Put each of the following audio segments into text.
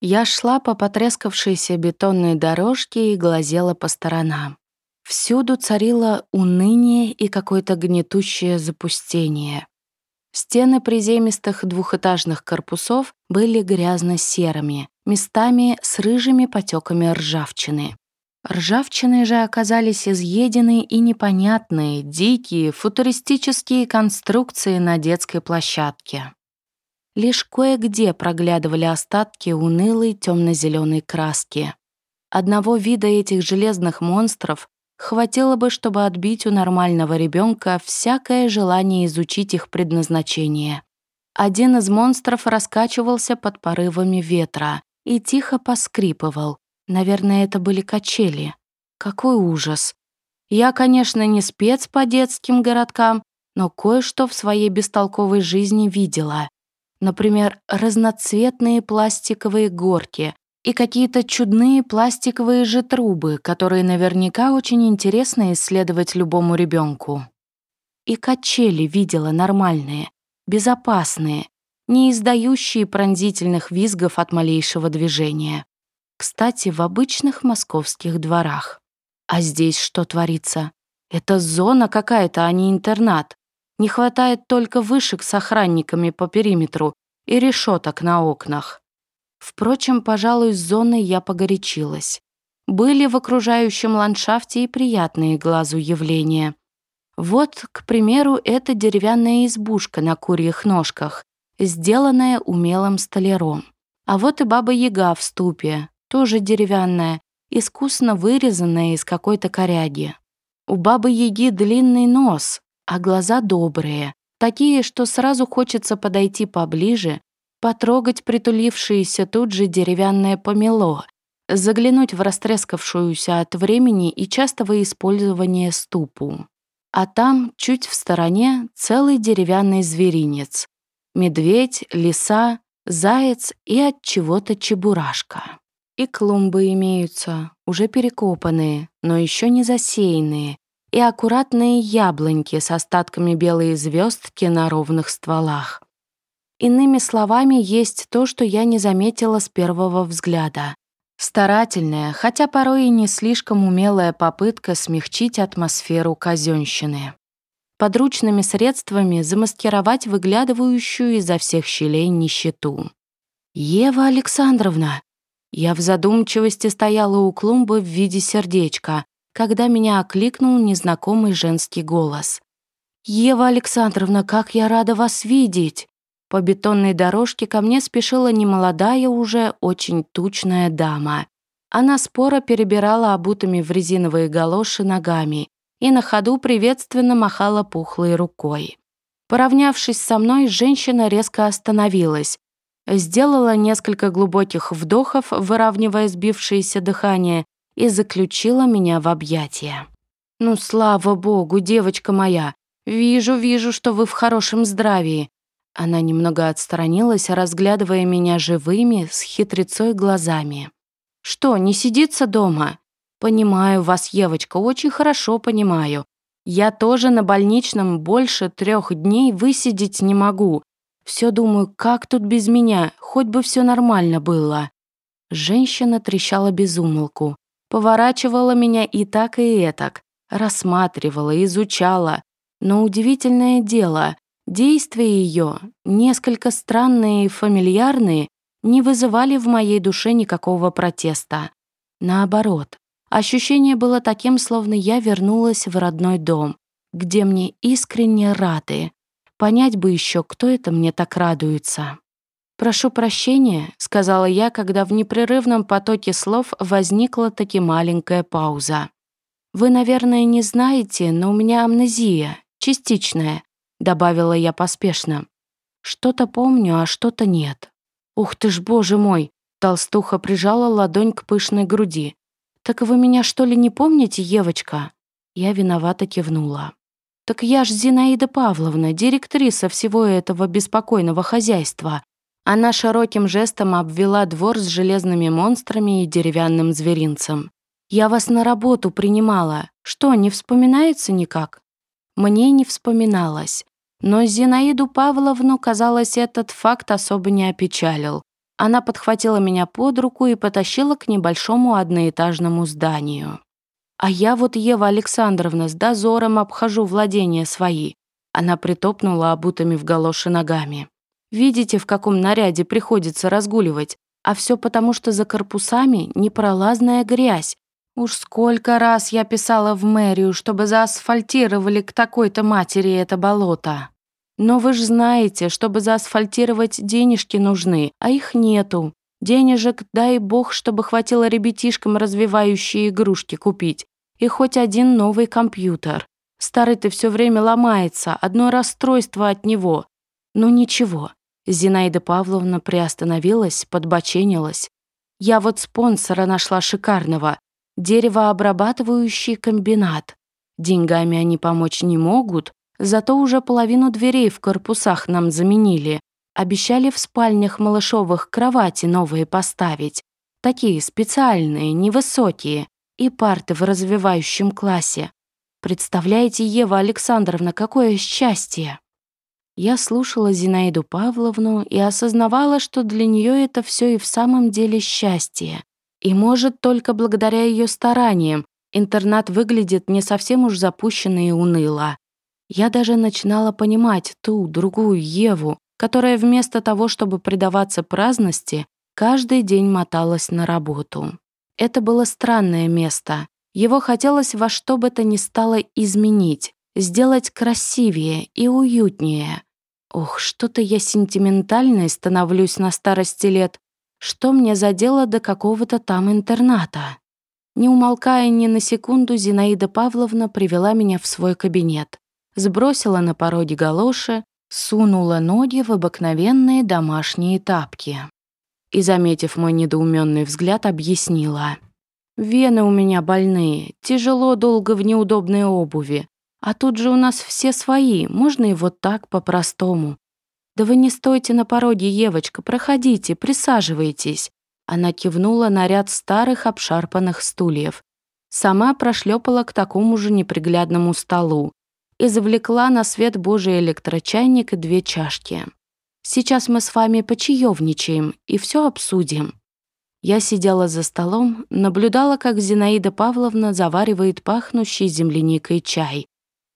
Я шла по потрескавшейся бетонной дорожке и глазела по сторонам. Всюду царило уныние и какое-то гнетущее запустение. Стены приземистых двухэтажных корпусов были грязно-серыми, местами с рыжими потеками ржавчины. Ржавчины же оказались изъедены и непонятные, дикие, футуристические конструкции на детской площадке. Лишь кое-где проглядывали остатки унылой темно-зеленой краски. Одного вида этих железных монстров хватило бы, чтобы отбить у нормального ребенка всякое желание изучить их предназначение. Один из монстров раскачивался под порывами ветра и тихо поскрипывал. Наверное, это были качели. Какой ужас. Я, конечно, не спец по детским городкам, но кое-что в своей бестолковой жизни видела. Например, разноцветные пластиковые горки, и какие-то чудные пластиковые же трубы, которые наверняка очень интересно исследовать любому ребенку. И качели видела нормальные, безопасные, не издающие пронзительных визгов от малейшего движения. Кстати, в обычных московских дворах. А здесь что творится? Это зона какая-то, а не интернат. Не хватает только вышек с охранниками по периметру и решеток на окнах. Впрочем, пожалуй, с зоной я погорячилась. Были в окружающем ландшафте и приятные глазу явления. Вот, к примеру, эта деревянная избушка на курьих ножках, сделанная умелым столяром. А вот и баба-яга в ступе, тоже деревянная, искусно вырезанная из какой-то коряги. У бабы-яги длинный нос, а глаза добрые, такие, что сразу хочется подойти поближе потрогать притулившееся тут же деревянное помело, заглянуть в растрескавшуюся от времени и частого использования ступу. А там, чуть в стороне, целый деревянный зверинец. Медведь, лиса, заяц и от чего-то чебурашка. И клумбы имеются, уже перекопанные, но еще не засеянные, и аккуратные яблоньки с остатками белой звездки на ровных стволах. Иными словами, есть то, что я не заметила с первого взгляда. Старательная, хотя порой и не слишком умелая попытка смягчить атмосферу казенщины. Подручными средствами замаскировать выглядывающую изо всех щелей нищету. «Ева Александровна!» Я в задумчивости стояла у клумбы в виде сердечка, когда меня окликнул незнакомый женский голос. «Ева Александровна, как я рада вас видеть!» По бетонной дорожке ко мне спешила немолодая уже, очень тучная дама. Она споро перебирала обутыми в резиновые галоши ногами и на ходу приветственно махала пухлой рукой. Поравнявшись со мной, женщина резко остановилась, сделала несколько глубоких вдохов, выравнивая сбившееся дыхание, и заключила меня в объятия. «Ну, слава богу, девочка моя! Вижу, вижу, что вы в хорошем здравии. Она немного отстранилась, разглядывая меня живыми, с хитрецой глазами. «Что, не сидится дома?» «Понимаю вас, Евочка, очень хорошо понимаю. Я тоже на больничном больше трех дней высидеть не могу. Все думаю, как тут без меня, хоть бы все нормально было». Женщина трещала без умолку, поворачивала меня и так, и этак, рассматривала, изучала. Но удивительное дело, Действия ее, несколько странные и фамильярные, не вызывали в моей душе никакого протеста. Наоборот, ощущение было таким, словно я вернулась в родной дом, где мне искренне рады. Понять бы еще, кто это мне так радуется. «Прошу прощения», — сказала я, когда в непрерывном потоке слов возникла таки маленькая пауза. «Вы, наверное, не знаете, но у меня амнезия, частичная добавила я поспешно. Что-то помню, а что-то нет. Ух ты ж, боже мой! Толстуха прижала ладонь к пышной груди. «Так вы меня что ли не помните, Евочка?» Я виновато кивнула. «Так я ж Зинаида Павловна, директриса всего этого беспокойного хозяйства». Она широким жестом обвела двор с железными монстрами и деревянным зверинцем. «Я вас на работу принимала. Что, не вспоминается никак?» Мне не вспоминалось. Но Зинаиду Павловну, казалось, этот факт особо не опечалил. она подхватила меня под руку и потащила к небольшому одноэтажному зданию. А я вот, Ева Александровна, с дозором обхожу владения свои. Она притопнула обутыми в галоши ногами. Видите, в каком наряде приходится разгуливать? А все потому, что за корпусами непролазная грязь. Уж сколько раз я писала в мэрию, чтобы заасфальтировали к такой-то матери это болото. Но вы же знаете, чтобы заасфальтировать денежки нужны, а их нету. Денежек, дай бог, чтобы хватило ребятишкам развивающие игрушки купить. И хоть один новый компьютер. Старый-то все время ломается, одно расстройство от него. Но ничего, Зинаида Павловна приостановилась, подбоченилась. «Я вот спонсора нашла шикарного. Деревообрабатывающий комбинат. Деньгами они помочь не могут, зато уже половину дверей в корпусах нам заменили. Обещали в спальнях малышовых кровати новые поставить. Такие специальные, невысокие. И парты в развивающем классе. Представляете, Ева Александровна, какое счастье!» Я слушала Зинаиду Павловну и осознавала, что для нее это все и в самом деле счастье. И может, только благодаря ее стараниям интернат выглядит не совсем уж запущенно и уныло. Я даже начинала понимать ту, другую Еву, которая вместо того, чтобы предаваться праздности, каждый день моталась на работу. Это было странное место. Его хотелось во что бы то ни стало изменить, сделать красивее и уютнее. Ох, что-то я сентиментальной становлюсь на старости лет. Что мне за дело до какого-то там интерната? Не умолкая ни на секунду, Зинаида Павловна привела меня в свой кабинет. Сбросила на пороге галоши, сунула ноги в обыкновенные домашние тапки. И, заметив мой недоуменный взгляд, объяснила. «Вены у меня больные, тяжело долго в неудобной обуви. А тут же у нас все свои, можно и вот так, по-простому. Да вы не стойте на пороге, Евочка, проходите, присаживайтесь. Она кивнула на ряд старых обшарпанных стульев. Сама прошлепала к такому же неприглядному столу и завлекла на свет Божий электрочайник и две чашки. Сейчас мы с вами почаевничаем и все обсудим. Я сидела за столом, наблюдала, как Зинаида Павловна заваривает пахнущий земляникой чай,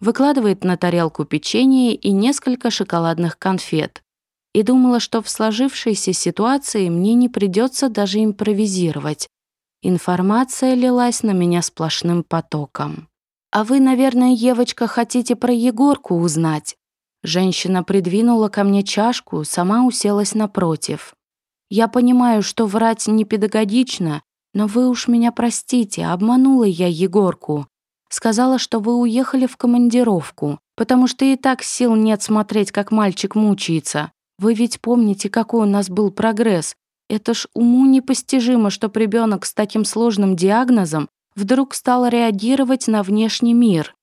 выкладывает на тарелку печенье и несколько шоколадных конфет. И думала, что в сложившейся ситуации мне не придется даже импровизировать. Информация лилась на меня сплошным потоком. «А вы, наверное, Евочка, хотите про Егорку узнать?» Женщина придвинула ко мне чашку, сама уселась напротив. «Я понимаю, что врать не педагогично, но вы уж меня простите, обманула я Егорку. Сказала, что вы уехали в командировку, потому что и так сил нет смотреть, как мальчик мучается. Вы ведь помните, какой у нас был прогресс. Это ж уму непостижимо, что ребенок с таким сложным диагнозом вдруг стал реагировать на внешний мир.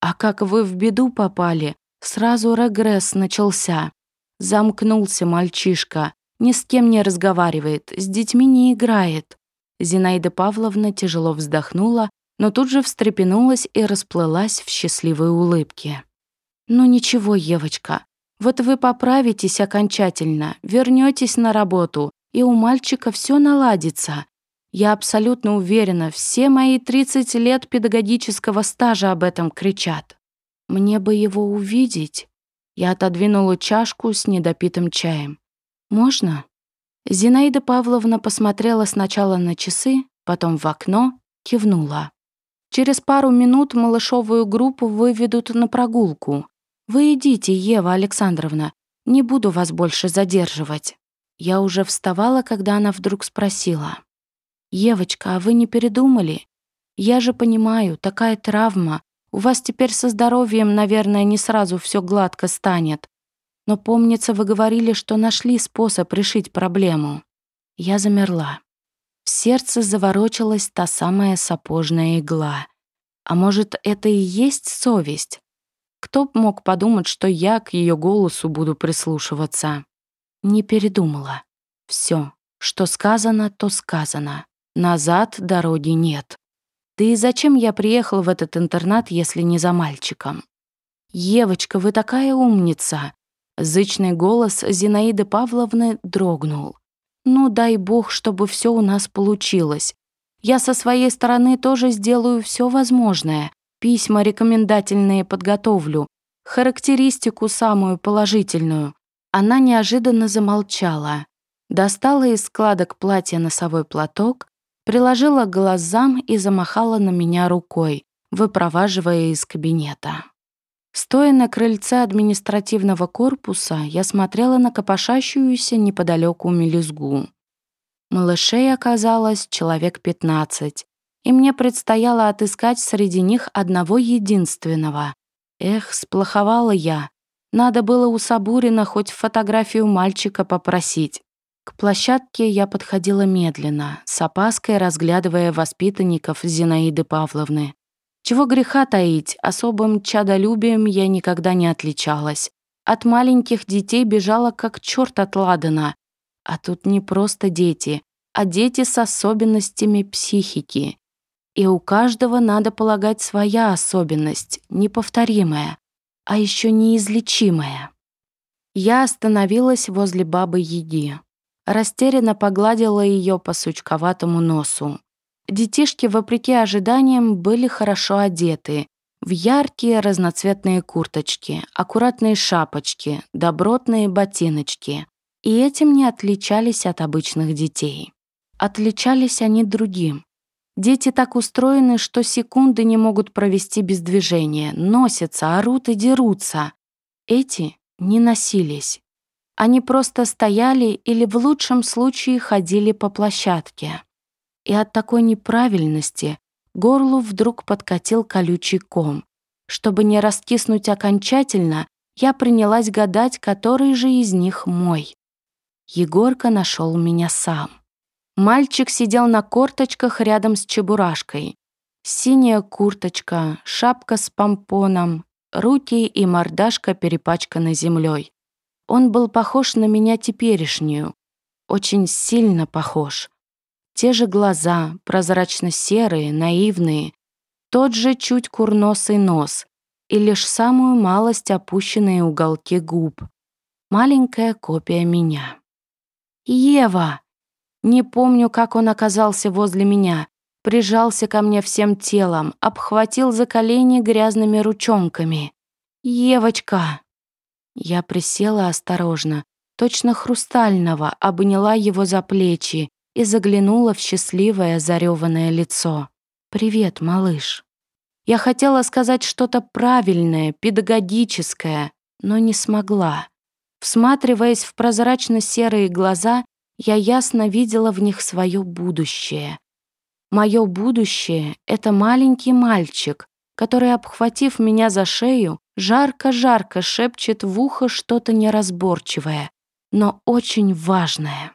А как вы в беду попали, сразу регресс начался. Замкнулся мальчишка, ни с кем не разговаривает, с детьми не играет. Зинаида Павловна тяжело вздохнула но тут же встрепенулась и расплылась в счастливой улыбке. «Ну ничего, Евочка, вот вы поправитесь окончательно, вернетесь на работу, и у мальчика все наладится. Я абсолютно уверена, все мои 30 лет педагогического стажа об этом кричат. Мне бы его увидеть». Я отодвинула чашку с недопитым чаем. «Можно?» Зинаида Павловна посмотрела сначала на часы, потом в окно, кивнула. Через пару минут малышовую группу выведут на прогулку. Вы идите, Ева Александровна, не буду вас больше задерживать». Я уже вставала, когда она вдруг спросила. «Евочка, а вы не передумали? Я же понимаю, такая травма. У вас теперь со здоровьем, наверное, не сразу все гладко станет. Но помнится, вы говорили, что нашли способ решить проблему». Я замерла. В сердце заворочилась та самая сапожная игла. А может, это и есть совесть? Кто б мог подумать, что я к ее голосу буду прислушиваться? Не передумала. Все, что сказано, то сказано. Назад дороги нет. Да и зачем я приехала в этот интернат, если не за мальчиком? «Евочка, вы такая умница!» Зычный голос Зинаиды Павловны дрогнул. Ну, дай бог, чтобы все у нас получилось. Я со своей стороны тоже сделаю все возможное. Письма рекомендательные подготовлю. Характеристику самую положительную. Она неожиданно замолчала. Достала из складок платья носовой платок, приложила к глазам и замахала на меня рукой, выпроваживая из кабинета. Стоя на крыльце административного корпуса, я смотрела на копошащуюся неподалеку мелюзгу. Малышей оказалось человек 15, и мне предстояло отыскать среди них одного единственного. Эх, сплоховала я. Надо было у Сабурина хоть фотографию мальчика попросить. К площадке я подходила медленно, с опаской разглядывая воспитанников Зинаиды Павловны. Чего греха таить, особым чадолюбием я никогда не отличалась. От маленьких детей бежала как черт от ладана. А тут не просто дети, а дети с особенностями психики. И у каждого, надо полагать, своя особенность, неповторимая, а еще неизлечимая. Я остановилась возле бабы Еги. Растерянно погладила ее по сучковатому носу. Детишки, вопреки ожиданиям, были хорошо одеты. В яркие разноцветные курточки, аккуратные шапочки, добротные ботиночки. И этим не отличались от обычных детей. Отличались они другим. Дети так устроены, что секунды не могут провести без движения, носятся, орут и дерутся. Эти не носились. Они просто стояли или в лучшем случае ходили по площадке и от такой неправильности горлу вдруг подкатил колючий ком. Чтобы не раскиснуть окончательно, я принялась гадать, который же из них мой. Егорка нашел меня сам. Мальчик сидел на корточках рядом с чебурашкой. Синяя курточка, шапка с помпоном, руки и мордашка перепачканы землей. Он был похож на меня теперешнюю, очень сильно похож. Те же глаза, прозрачно-серые, наивные, тот же чуть курносый нос и лишь самую малость опущенные уголки губ. Маленькая копия меня. «Ева!» Не помню, как он оказался возле меня. Прижался ко мне всем телом, обхватил за колени грязными ручонками. «Евочка!» Я присела осторожно, точно хрустального, обняла его за плечи и заглянула в счастливое зареванное лицо. «Привет, малыш». Я хотела сказать что-то правильное, педагогическое, но не смогла. Всматриваясь в прозрачно-серые глаза, я ясно видела в них свое будущее. Мое будущее — это маленький мальчик, который, обхватив меня за шею, жарко-жарко шепчет в ухо что-то неразборчивое, но очень важное.